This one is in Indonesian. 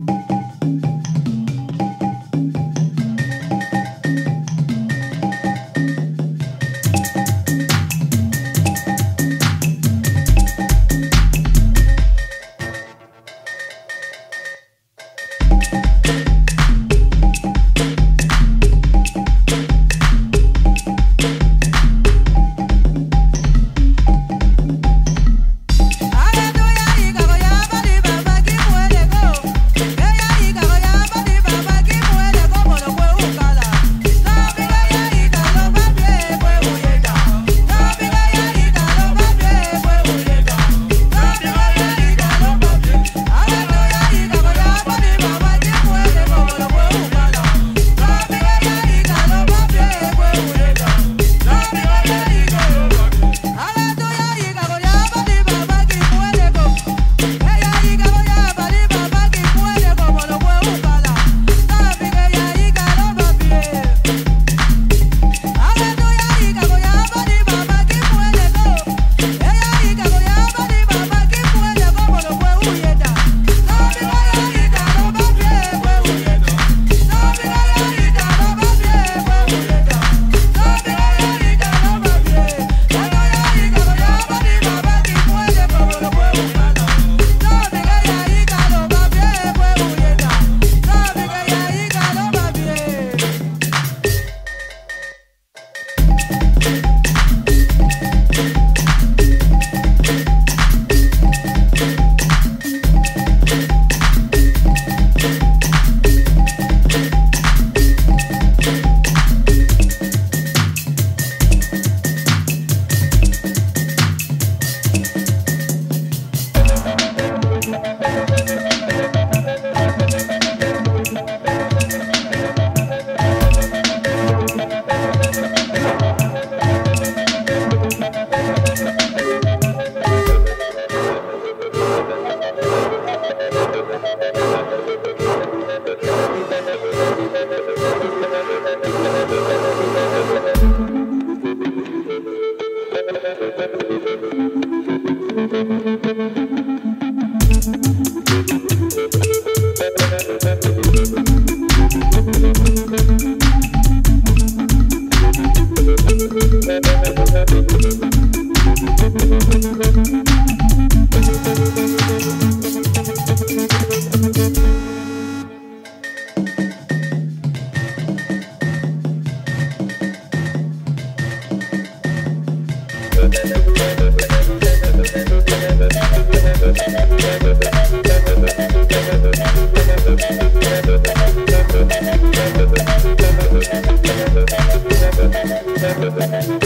Thank Thank Thank you.